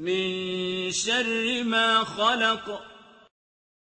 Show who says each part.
Speaker 1: مِن شَرِّ مَا خَلَقَ